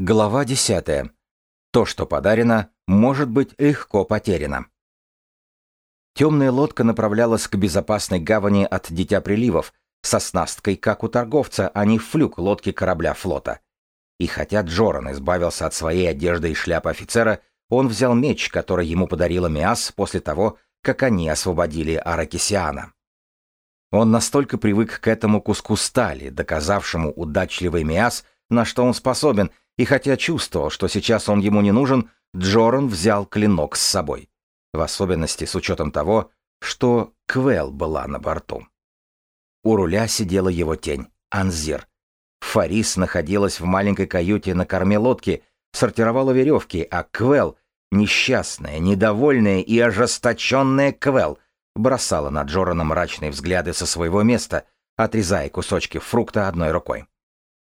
Глава 10. То, что подарено, может быть легко потеряно. Темная лодка направлялась к безопасной гавани от Дитя Приливов, со снасткой, как у торговца, а не флюк лодки корабля флота. И хотя Джоран избавился от своей одежды и шляпы офицера, он взял меч, который ему подарила Миас после того, как они освободили Аракисиана. Он настолько привык к этому куску стали, доказавшему удачливый Миас, на что он способен, и хотя чувствовал, что сейчас он ему не нужен, Джоран взял клинок с собой. В особенности с учетом того, что Квел была на борту. У руля сидела его тень, Анзир. Фарис находилась в маленькой каюте на корме лодки, сортировала веревки, а Квел, несчастная, недовольная и ожесточенная Квел, бросала на Джорана мрачные взгляды со своего места, отрезая кусочки фрукта одной рукой.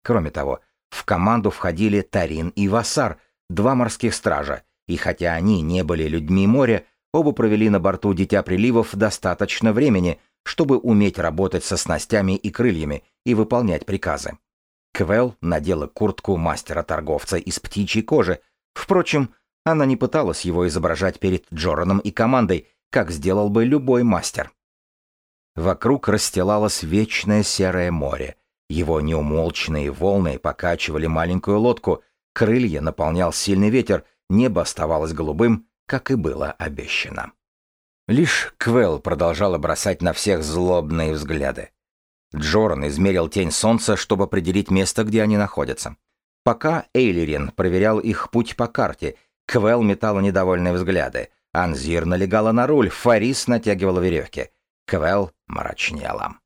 Кроме того, в команду входили Тарин и Васар, два морских стража, и хотя они не были людьми моря, оба провели на борту Дитя Приливов достаточно времени, чтобы уметь работать со снастями и крыльями и выполнять приказы. Квел надела куртку мастера-торговца из птичьей кожи. Впрочем, она не пыталась его изображать перед Джораном и командой, как сделал бы любой мастер. Вокруг расстилалось вечное серое море, его неумолчные волны покачивали маленькую лодку, крылья наполнял сильный ветер, небо оставалось голубым, как и было обещано. Лишь Квел продолжала бросать на всех злобные взгляды. Джоран измерил тень солнца, чтобы определить место, где они находятся. Пока Эйлерин проверял их путь по карте, Квел метала недовольные взгляды. Анзир налегала на руль, Фарис натягивала веревки. Квел мрачнела.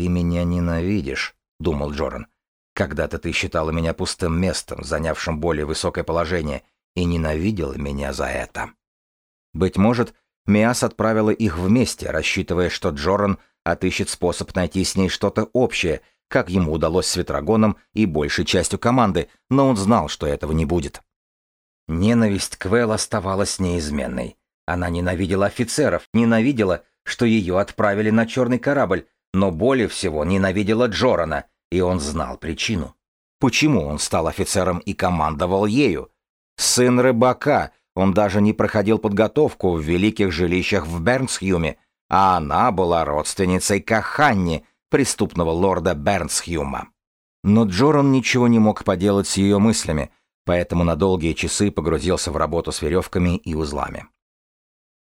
«Ты меня ненавидишь», — думал Джоран. «Когда-то ты считала меня пустым местом, занявшим более высокое положение, и ненавидела меня за это». Быть может, Миас отправила их вместе, рассчитывая, что Джоран отыщет способ найти с ней что-то общее, как ему удалось с Ветрогоном и большей частью команды, но он знал, что этого не будет. Ненависть к Вэл оставалась неизменной. Она ненавидела офицеров, ненавидела, что ее отправили на черный корабль, но более всего ненавидела Джорана, и он знал причину. Почему он стал офицером и командовал ею? Сын рыбака, он даже не проходил подготовку в великих жилищах в Бернсхюме, а она была родственницей Каханни, преступного лорда Бернсхюма. Но Джоран ничего не мог поделать с ее мыслями, поэтому на долгие часы погрузился в работу с веревками и узлами.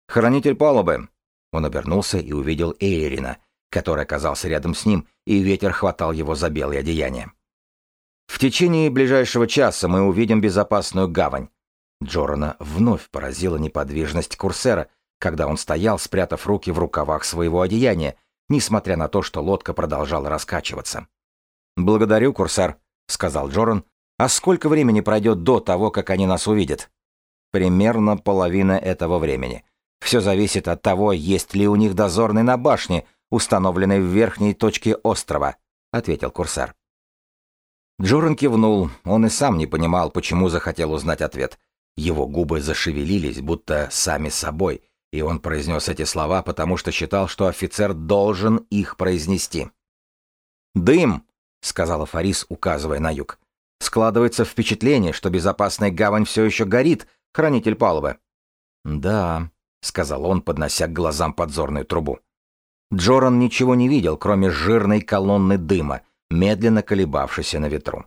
«Хранитель палубы!» Он обернулся и увидел Эйрина, который оказался рядом с ним, и ветер хватал его за белое одеяние. «В течение ближайшего часа мы увидим безопасную гавань». Джорана вновь поразила неподвижность Курсера, когда он стоял, спрятав руки в рукавах своего одеяния, несмотря на то, что лодка продолжала раскачиваться. «Благодарю, Курсер», — сказал Джоран. «А сколько времени пройдет до того, как они нас увидят?» «Примерно половина этого времени. Все зависит от того, есть ли у них дозорный на башне, установленной в верхней точке острова», — ответил курсар. Джоран кивнул, он и сам не понимал, почему захотел узнать ответ. Его губы зашевелились, будто сами собой, и он произнес эти слова, потому что считал, что офицер должен их произнести. «Дым!» — сказала Фарис, указывая на юг. «Складывается впечатление, что безопасная гавань все еще горит, хранитель палубы». «Да», — сказал он, поднося к глазам подзорную трубу. Джоран ничего не видел, кроме жирной колонны дыма, медленно колебавшейся на ветру.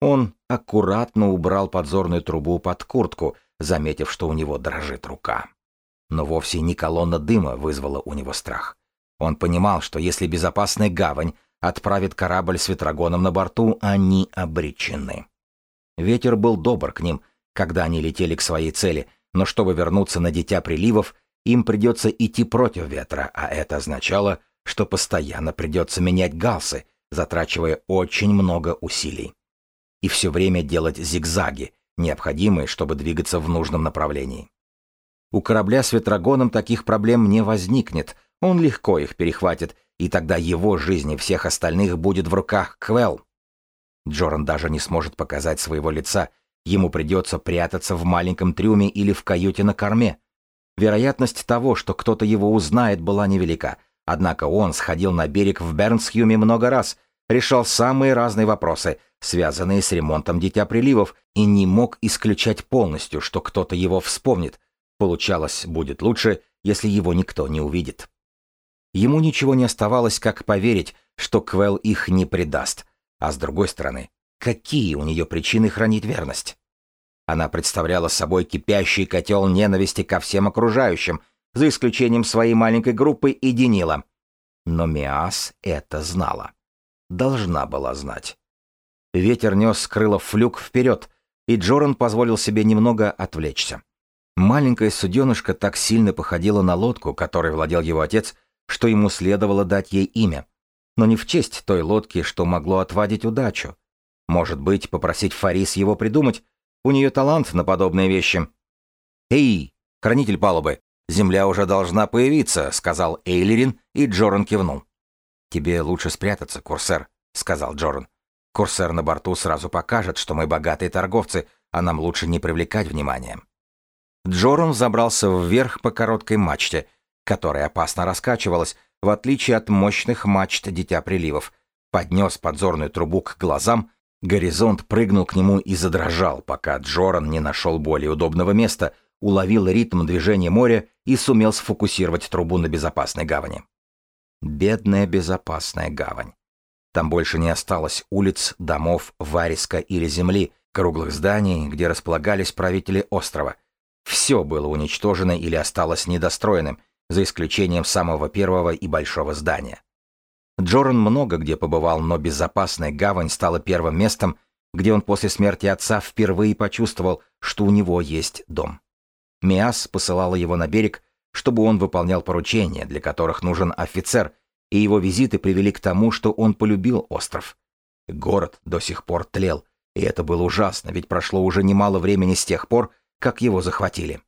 Он аккуратно убрал подзорную трубу под куртку, заметив, что у него дрожит рука. Но вовсе не колонна дыма вызвала у него страх. Он понимал, что если безопасная гавань отправит корабль с ветрогоном на борту, они обречены. Ветер был добр к ним, когда они летели к своей цели, но чтобы вернуться на дитя приливов, им придется идти против ветра, а это означало, что постоянно придется менять галсы, затрачивая очень много усилий. И все время делать зигзаги, необходимые, чтобы двигаться в нужном направлении. У корабля с ветрогоном таких проблем не возникнет, он легко их перехватит, и тогда его жизнь и всех остальных будет в руках Квел. Джоран даже не сможет показать своего лица, ему придется прятаться в маленьком трюме или в каюте на корме, Вероятность того, что кто-то его узнает, была невелика, однако он сходил на берег в Бернсхюме много раз, решал самые разные вопросы, связанные с ремонтом Дитя Приливов, и не мог исключать полностью, что кто-то его вспомнит. Получалось, будет лучше, если его никто не увидит. Ему ничего не оставалось, как поверить, что Квел их не предаст. А с другой стороны, какие у нее причины хранить верность? Она представляла собой кипящий котел ненависти ко всем окружающим, за исключением своей маленькой группы и Денила. Но Миас это знала. Должна была знать. Ветер нес с крылов флюк вперед, и Джоран позволил себе немного отвлечься. Маленькая суденышка так сильно походила на лодку, которой владел его отец, что ему следовало дать ей имя. Но не в честь той лодки, что могло отвадить удачу. Может быть, попросить Фарис его придумать? У нее талант на подобные вещи. «Эй, хранитель палубы, земля уже должна появиться», — сказал Эйлерин, и Джоран кивнул. «Тебе лучше спрятаться, Курсер», — сказал Джоран. «Курсер на борту сразу покажет, что мы богатые торговцы, а нам лучше не привлекать внимания». Джоран забрался вверх по короткой мачте, которая опасно раскачивалась, в отличие от мощных мачт Дитя Приливов, поднес подзорную трубу к глазам, горизонт прыгнул к нему и задрожал, пока Джоран не нашел более удобного места, уловил ритм движения моря и сумел сфокусировать трубу на безопасной гавани. Бедная безопасная гавань. Там больше не осталось улиц, домов, вариска или земли, круглых зданий, где располагались правители острова. Все было уничтожено или осталось недостроенным, за исключением самого первого и большого здания. Джоран много где побывал, но безопасная гавань стала первым местом, где он после смерти отца впервые почувствовал, что у него есть дом. Миас посылала его на берег, чтобы он выполнял поручения, для которых нужен офицер, и его визиты привели к тому, что он полюбил остров. Город до сих пор тлел, и это было ужасно, ведь прошло уже немало времени с тех пор, как его захватили.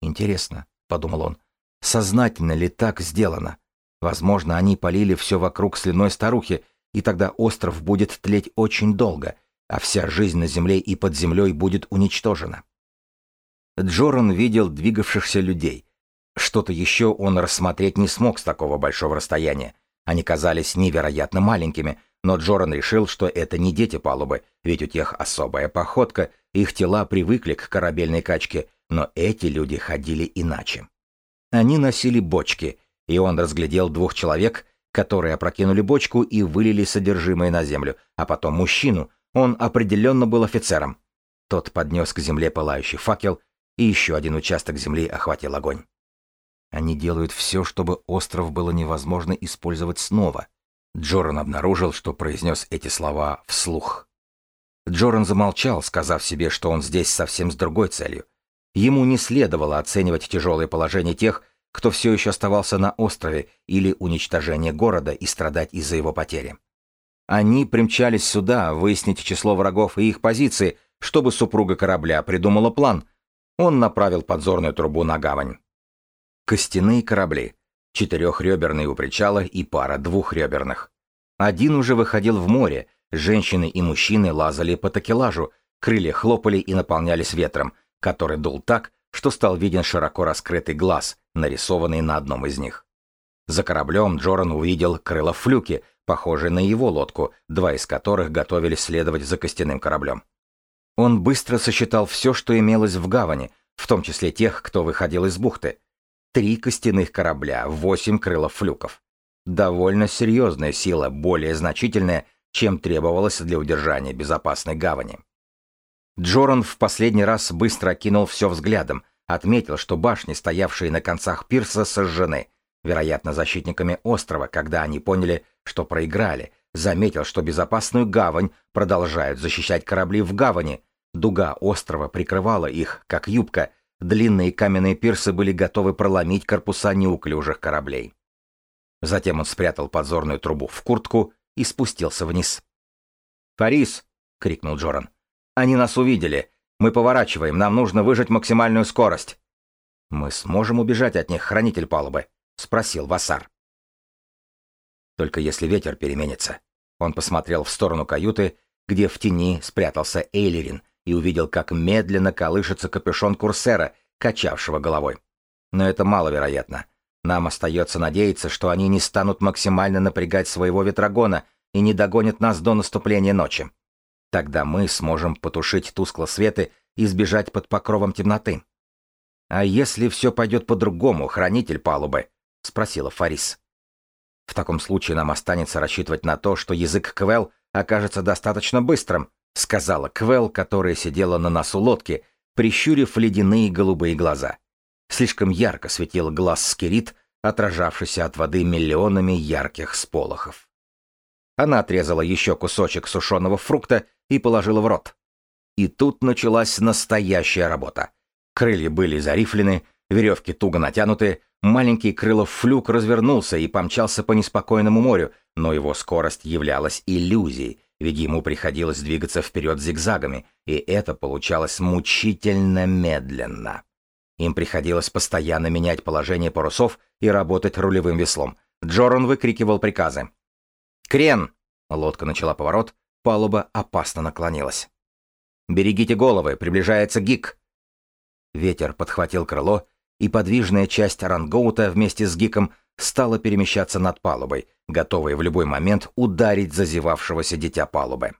«Интересно», — подумал он, — «сознательно ли так сделано? Возможно, они полили все вокруг слюной старухи, и тогда остров будет тлеть очень долго, а вся жизнь на земле и под землей будет уничтожена». Джоран видел двигавшихся людей. Что-то еще он рассмотреть не смог с такого большого расстояния. Они казались невероятно маленькими, но Джоран решил, что это не дети палубы, ведь у тех особая походка, их тела привыкли к корабельной качке, но эти люди ходили иначе. Они носили бочки, и он разглядел двух человек, которые опрокинули бочку и вылили содержимое на землю, а потом мужчину, он определенно был офицером. Тот поднес к земле пылающий факел, и еще один участок земли охватил огонь. Они делают все, чтобы остров было невозможно использовать снова. Джоран обнаружил, что произнес эти слова вслух. Джоран замолчал, сказав себе, что он здесь совсем с другой целью. Ему не следовало оценивать тяжелое положение тех, кто все еще оставался на острове, или уничтожение города и страдать из-за его потери. Они примчались сюда, выяснить число врагов и их позиции, чтобы супруга корабля придумала план. Он направил подзорную трубу на гавань. Костяные корабли. Четырехреберный у причала и пара двухреберных. Один уже выходил в море, женщины и мужчины лазали по такелажу, крылья хлопали и наполнялись ветром, который дул так, что стал виден широко раскрытый глаз, нарисованный на одном из них. За кораблем Джоран увидел крыло флюки, похожие на его лодку, два из которых готовились следовать за костяным кораблем. Он быстро сосчитал все, что имелось в гавани, в том числе тех, кто выходил из бухты. Три костяных корабля, восемь крылов флюков. Довольно серьезная сила, более значительная, чем требовалось для удержания безопасной гавани. Джоран в последний раз быстро окинул все взглядом, отметил, что башни, стоявшие на концах пирса, сожжены, вероятно, защитниками острова, когда они поняли, что проиграли, заметил, что безопасную гавань продолжают защищать корабли в гавани, дуга острова прикрывала их, как юбка, длинные каменные пирсы были готовы проломить корпуса неуклюжих кораблей. Затем он спрятал подзорную трубу в куртку и спустился вниз. «Фарис!» — крикнул Джоран. Они нас увидели. Мы поворачиваем, нам нужно выжать максимальную скорость. Мы сможем убежать от них, хранитель палубы? Спросил Васар. Только если ветер переменится. Он посмотрел в сторону каюты, где в тени спрятался Эйлерин, и увидел, как медленно колышется капюшон курсера, качавшего головой. Но это маловероятно. Нам остается надеяться, что они не станут максимально напрягать своего ветрогона, и не догонят нас до наступления ночи. Тогда мы сможем потушить тускло светы и сбежать под покровом темноты. «А если все пойдет по-другому, хранитель палубы?» — спросила Фарис. «В таком случае нам останется рассчитывать на то, что язык Квел окажется достаточно быстрым», — сказала Квел, которая сидела на носу лодки, прищурив ледяные голубые глаза. Слишком ярко светил глаз скирит, отражавшийся от воды миллионами ярких сполохов. Она отрезала еще кусочек сушеного фрукта и положила в рот. И тут началась настоящая работа. Крылья были зарифлены, веревки туго натянуты, маленький крылов флюк развернулся и помчался по неспокойному морю, но его скорость являлась иллюзией, ведь ему приходилось двигаться вперед зигзагами, и это получалось мучительно медленно. Им приходилось постоянно менять положение парусов и работать рулевым веслом. Джоран выкрикивал приказы. «Крен!» — лодка начала поворот, палуба опасно наклонилась. «Берегите головы, приближается гик!» Ветер подхватил крыло, и подвижная часть рангоута вместе с гиком стала перемещаться над палубой, готовая в любой момент ударить зазевавшегося дитя палубы.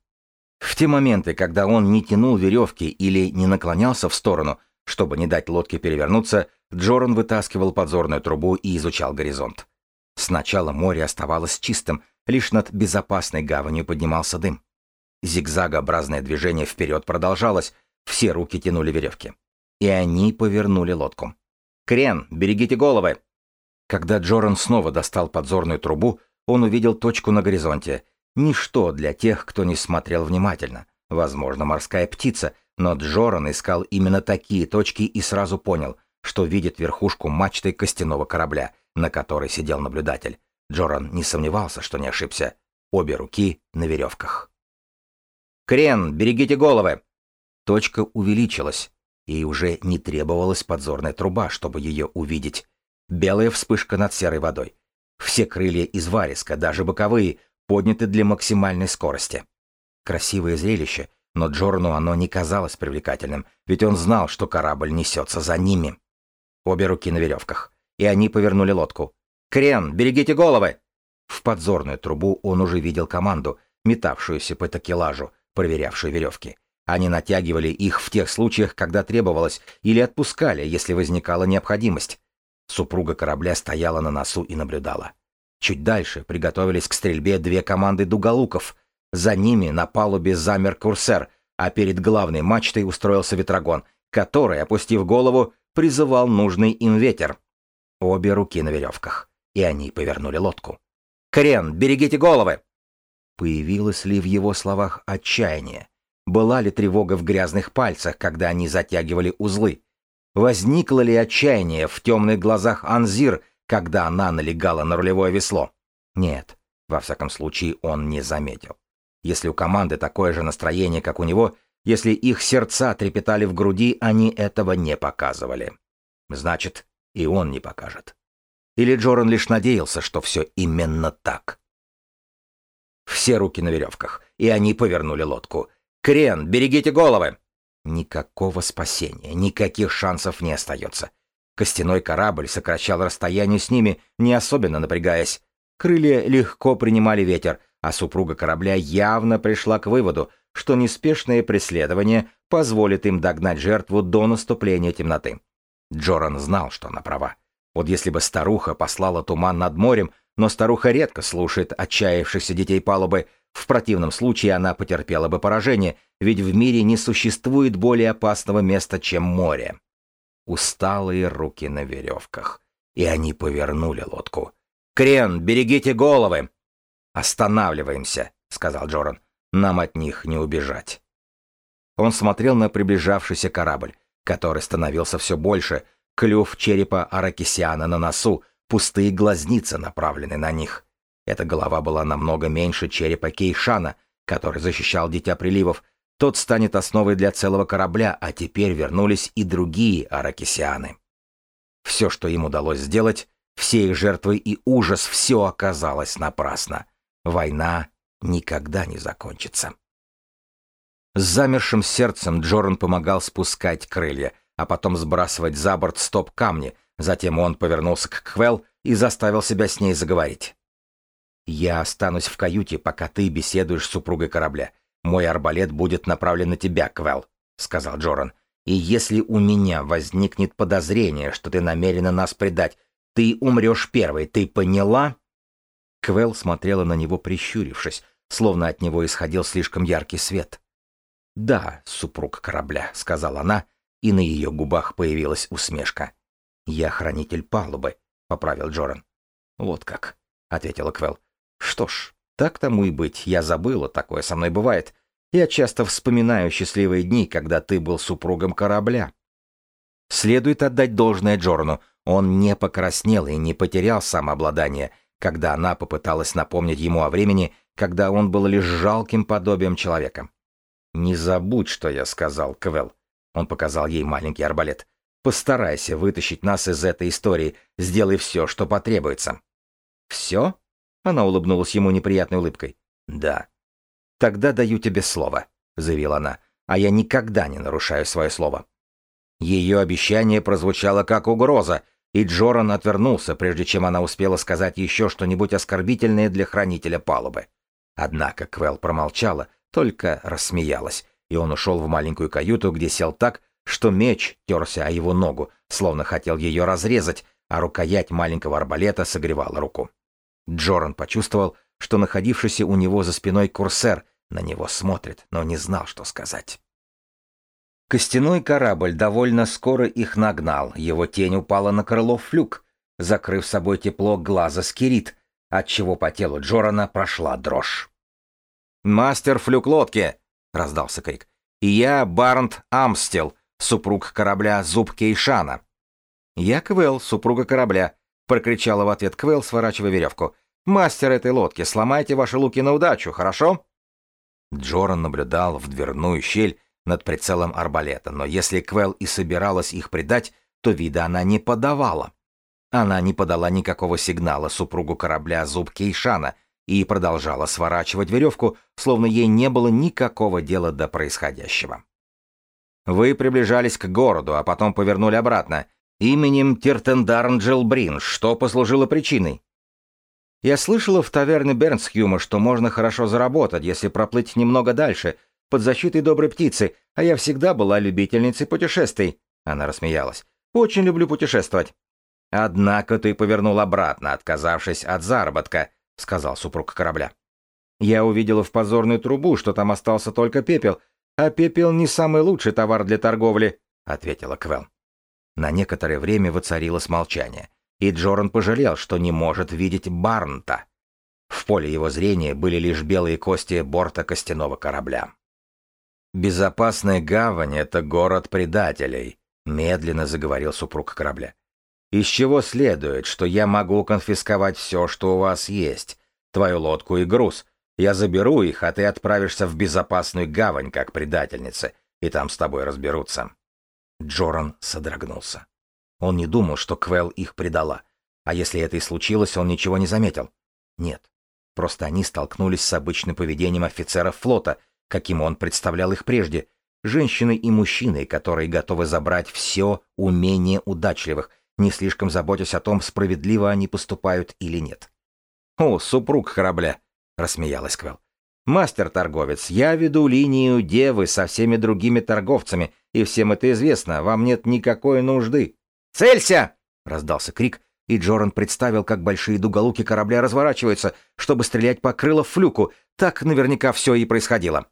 В те моменты, когда он не тянул веревки или не наклонялся в сторону, чтобы не дать лодке перевернуться, Джоран вытаскивал подзорную трубу и изучал горизонт. Сначала море оставалось чистым, лишь над безопасной гаванью поднимался дым. Зигзагообразное движение вперед продолжалось, все руки тянули веревки. И они повернули лодку. «Крен, берегите головы!» Когда Джоран снова достал подзорную трубу, он увидел точку на горизонте. Ничто для тех, кто не смотрел внимательно. Возможно, морская птица, но Джоран искал именно такие точки и сразу понял, что видит верхушку мачты костяного корабля, на которой сидел наблюдатель. Джоран не сомневался, что не ошибся. Обе руки на веревках. «Крен, берегите головы!» Точка увеличилась, и уже не требовалась подзорная труба, чтобы ее увидеть. Белая вспышка над серой водой. Все крылья из вариска, даже боковые, подняты для максимальной скорости. Красивое зрелище, но Джорну оно не казалось привлекательным, ведь он знал, что корабль несется за ними. Обе руки на веревках, и они повернули лодку. «Крен, берегите головы!» В подзорную трубу он уже видел команду, метавшуюся по такелажу, проверявшую веревки. Они натягивали их в тех случаях, когда требовалось, или отпускали, если возникала необходимость. Супруга корабля стояла на носу и наблюдала. Чуть дальше приготовились к стрельбе две команды дуголуков. За ними на палубе замер курсер, а перед главной мачтой устроился ветрогон, который, опустив голову, призывал нужный им ветер. Обе руки на веревках, и они повернули лодку. «Крен, берегите головы!» Появилось ли в его словах отчаяние? Была ли тревога в грязных пальцах, когда они затягивали узлы? Возникло ли отчаяние в темных глазах Анзир, когда она налегала на рулевое весло? Нет, во всяком случае он не заметил. Если у команды такое же настроение, как у него, если их сердца трепетали в груди, они этого не показывали. Значит, и он не покажет. Или Джоран лишь надеялся, что все именно так. Все руки на веревках, и они повернули лодку. Крен, берегите головы!» Никакого спасения, никаких шансов не остается. Костяной корабль сокращал расстояние с ними, не особенно напрягаясь. Крылья легко принимали ветер, а супруга корабля явно пришла к выводу, что неспешное преследование позволит им догнать жертву до наступления темноты. Джоран знал, что она права. Вот если бы старуха послала туман над морем, но старуха редко слушает отчаявшихся детей палубы, в противном случае она потерпела бы поражение, ведь в мире не существует более опасного места, чем море. Усталые руки на веревках. И они повернули лодку. «Крен, берегите головы!» «Останавливаемся», — сказал Джоран. «Нам от них не убежать». Он смотрел на приближавшийся корабль, который становился все больше, клюв черепа Аракисиана на носу, пустые глазницы направлены на них. Эта голова была намного меньше черепа Кейшана, который защищал Дитя Приливов. Тот станет основой для целого корабля, а теперь вернулись и другие аракисианы. Все, что им удалось сделать, все их жертвы и ужас, все оказалось напрасно. Война никогда не закончится. С замершим сердцем Джоран помогал спускать крылья, а потом сбрасывать за борт стоп-камни. Затем он повернулся к Квел и заставил себя с ней заговорить. Я останусь в каюте, пока ты беседуешь с супругой корабля. Мой арбалет будет направлен на тебя, Квел, сказал Джоран. И если у меня возникнет подозрение, что ты намерена нас предать, ты умрешь первой, ты поняла? Квел смотрела на него, прищурившись, словно от него исходил слишком яркий свет. «Да, супруг корабля», — сказала она, и на ее губах появилась усмешка. «Я хранитель палубы», — поправил Джоран. «Вот как», — ответила Квел. «Что ж, так тому и быть, я забыла, такое со мной бывает. Я часто вспоминаю счастливые дни, когда ты был супругом корабля». Следует отдать должное Джорану, он не покраснел и не потерял самообладание, когда она попыталась напомнить ему о времени, когда он был лишь жалким подобием человека. «Не забудь, что я сказал, Квел», — он показал ей маленький арбалет. «Постарайся вытащить нас из этой истории, сделай все, что потребуется». «Все?» — она улыбнулась ему неприятной улыбкой. «Да». «Тогда даю тебе слово», — заявила она, «а я никогда не нарушаю свое слово». Ее обещание прозвучало как угроза, и Джоран отвернулся, прежде чем она успела сказать еще что-нибудь оскорбительное для хранителя палубы. Однако Квел промолчала, только рассмеялась, и он ушел в маленькую каюту, где сел так, что меч терся о его ногу, словно хотел ее разрезать, а рукоять маленького арбалета согревала руку. Джоран почувствовал, что находившийся у него за спиной курсер на него смотрит, но не знал, что сказать. Костяной корабль довольно скоро их нагнал, его тень упала на крыло флюк, закрыв собой тепло глаза скирит, отчего по телу Джорана прошла дрожь. «Мастер флюк лодки!» — раздался крик. «И я Барнт Амстел, супруг корабля Зуб Кейшана». «Я Квел, супруга корабля», — прокричала в ответ Квел, сворачивая веревку. «Мастер этой лодки, сломайте ваши луки на удачу, хорошо?» Джоран наблюдал в дверную щель над прицелом арбалета, но если Квел и собиралась их предать, то вида она не подавала. Она не подала никакого сигнала супругу корабля Зуб Кейшана и продолжала сворачивать веревку, словно ей не было никакого дела до происходящего. Вы приближались к городу, а потом повернули обратно. Именем Тиртендарн Джилбрин, что послужило причиной? Я слышала в таверне Бернсхюма, что можно хорошо заработать, если проплыть немного дальше, под защитой доброй птицы, а я всегда была любительницей путешествий. Она рассмеялась. Очень люблю путешествовать. «Однако ты повернул обратно, отказавшись от заработка», — сказал супруг корабля. «Я увидела в позорную трубу, что там остался только пепел, а пепел не самый лучший товар для торговли», — ответила Квел. На некоторое время воцарилось молчание, и Джоран пожалел, что не может видеть Барнта. В поле его зрения были лишь белые кости борта костяного корабля. «Безопасная гавань — это город предателей», — медленно заговорил супруг корабля. Из чего следует, что я могу конфисковать все, что у вас есть, твою лодку и груз. Я заберу их, а ты отправишься в безопасную гавань, как предательница, и там с тобой разберутся». Джоран содрогнулся. Он не думал, что Квел их предала. А если это и случилось, он ничего не заметил. Нет. Просто они столкнулись с обычным поведением офицеров флота, каким он представлял их прежде. Женщины и мужчины, которые готовы забрать все умение удачливых, не слишком заботясь о том, справедливо они поступают или нет. «О, супруг корабля!» — рассмеялась Квел. «Мастер-торговец, я веду линию девы со всеми другими торговцами, и всем это известно, вам нет никакой нужды». «Целься!» — раздался крик, и Джоран представил, как большие дуголуки корабля разворачиваются, чтобы стрелять по крылу флюку. Так наверняка все и происходило.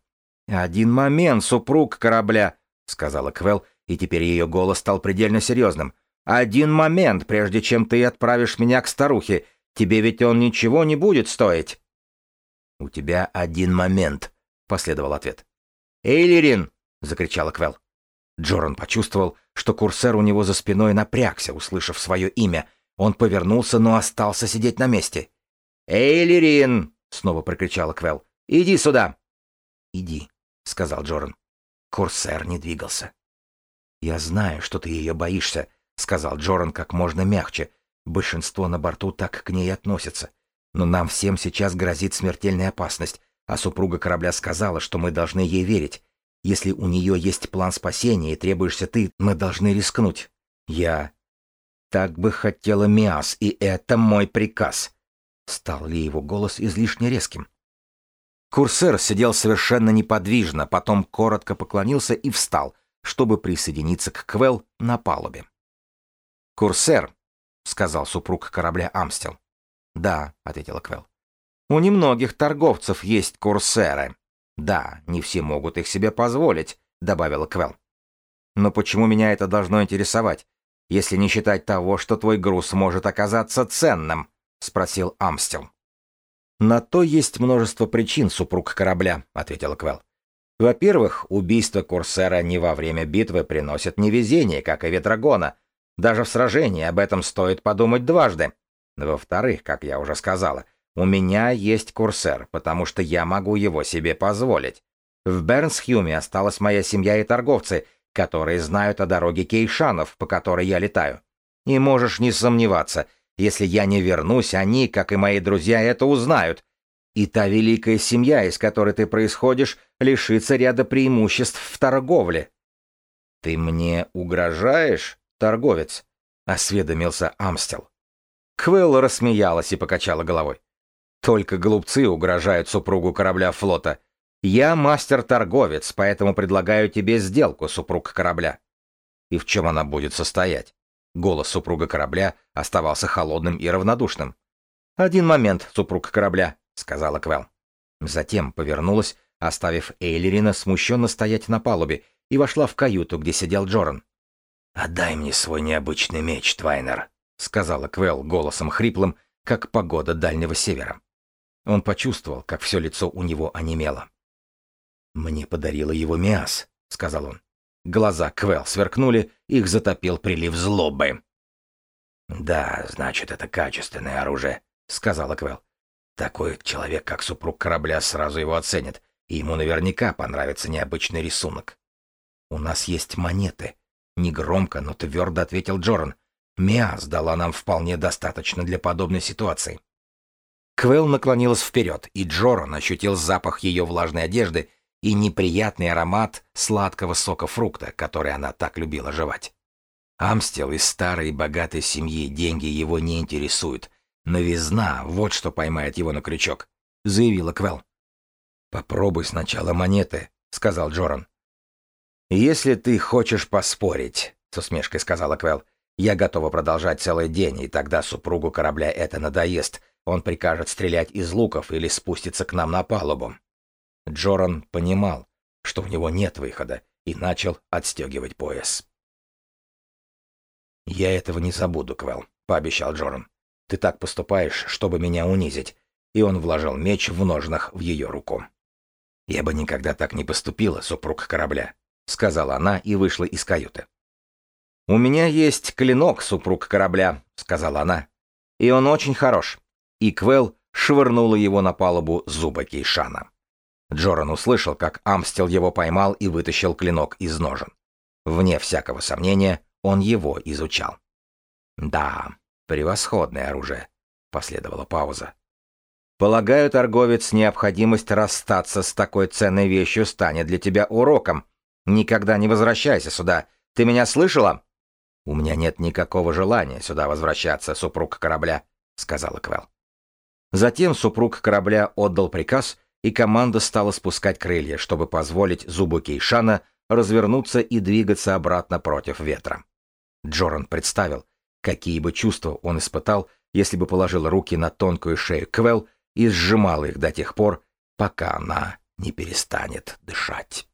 «Один момент, супруг корабля», — сказала Квел, и теперь ее голос стал предельно серьезным. Один момент, прежде чем ты отправишь меня к старухе. Тебе ведь он ничего не будет стоить. У тебя один момент, последовал ответ. Эйлерин! закричала Квел. Джоран почувствовал, что курсер у него за спиной напрягся, услышав свое имя. Он повернулся, но остался сидеть на месте. «Эйлерин!» — снова прокричала Квел. «Иди сюда!» «Иди», — сказал Джоран. Курсер не двигался. «Я знаю, что ты ее боишься», — сказал Джоран как можно мягче. «Большинство на борту так к ней относятся. Но нам всем сейчас грозит смертельная опасность, а супруга корабля сказала, что мы должны ей верить. Если у нее есть план спасения и требуешься ты, мы должны рискнуть. Я... Так бы хотела Миас, и это мой приказ». Стал ли его голос излишне резким? Курсер сидел совершенно неподвижно, потом коротко поклонился и встал, чтобы присоединиться к Квел на палубе. «Курсер», — сказал супруг корабля Амстел. «Да», — ответила Квел. «У немногих торговцев есть курсеры». «Да, не все могут их себе позволить», — добавила Квел. «Но почему меня это должно интересовать, если не считать того, что твой груз может оказаться ценным?» — спросил Амстел. «На то есть множество причин, супруг корабля», — ответила Квел. «Во-первых, убийство Курсера не во время битвы приносит невезение, как и Ветрогона. Даже в сражении об этом стоит подумать дважды. Во-вторых, как я уже сказала, у меня есть Курсер, потому что я могу его себе позволить. В Бернсхюме осталась моя семья и торговцы, которые знают о дороге Кейшанов, по которой я летаю. И можешь не сомневаться, если я не вернусь, они, как и мои друзья, это узнают. И та великая семья, из которой ты происходишь, лишится ряда преимуществ в торговле. Ты мне угрожаешь, торговец? осведомился Амстел. Квелл рассмеялась и покачала головой. Только глупцы угрожают супругу корабля флота. Я мастер-торговец, поэтому предлагаю тебе сделку, супруг корабля. И в чем она будет состоять? Голос супруга корабля оставался холодным и равнодушным. «Один момент, супруг корабля», — сказала Квел. Затем повернулась, оставив Эйлерина смущенно стоять на палубе, и вошла в каюту, где сидел Джоран. «Отдай мне свой необычный меч, Твайнер», — сказала Квел голосом хриплым, как погода Дальнего Севера. Он почувствовал, как все лицо у него онемело. «Мне подарила его Миас», — сказал он. Глаза Квел сверкнули, их затопил прилив злобы. «Да, значит, это качественное оружие», — сказала Квел. «Такой человек, как супруг корабля, сразу его оценит, и ему наверняка понравится необычный рисунок». «У нас есть монеты», — негромко, но твердо ответил Джоран. «Миас дала нам вполне достаточно для подобной ситуации». Квел наклонилась вперед, и Джоран ощутил запах ее влажной одежды и неприятный аромат сладкого сока фрукта, который она так любила жевать. Амстел из старой богатой семьи, деньги его не интересуют. Новизна — вот что поймает его на крючок, — заявила Квел. «Попробуй сначала монеты», — сказал Джоран. «Если ты хочешь поспорить», — с усмешкой сказала Квел, — «я готова продолжать целый день, и тогда супругу корабля это надоест. Он прикажет стрелять из луков или спустится к нам на палубу. Джоран понимал, что у него нет выхода, и начал отстегивать пояс. «Я этого не забуду, Квел», — пообещал Джоран. «Ты так поступаешь, чтобы меня унизить». И он вложил меч в ножнах в ее руку. «Я бы никогда так не поступила, супруг корабля», — сказала она и вышла из каюты. «У меня есть клинок, супруг корабля», — сказала она. «И он очень хорош». И Квел швырнула его на палубу зуба Кейшана. Джоран услышал, как Амстел его поймал и вытащил клинок из ножен. Вне всякого сомнения, он его изучал. «Да, превосходное оружие», — последовала пауза. «Полагаю, торговец, необходимость расстаться с такой ценной вещью станет для тебя уроком. Никогда не возвращайся сюда. Ты меня слышала?» «У меня нет никакого желания сюда возвращаться, супруг корабля», — сказала Квел. Затем супруг корабля отдал приказ — и команда стала спускать крылья, чтобы позволить зубу Кейшана развернуться и двигаться обратно против ветра. Джоран представил, какие бы чувства он испытал, если бы положил руки на тонкую шею Квел и сжимал их до тех пор, пока она не перестанет дышать.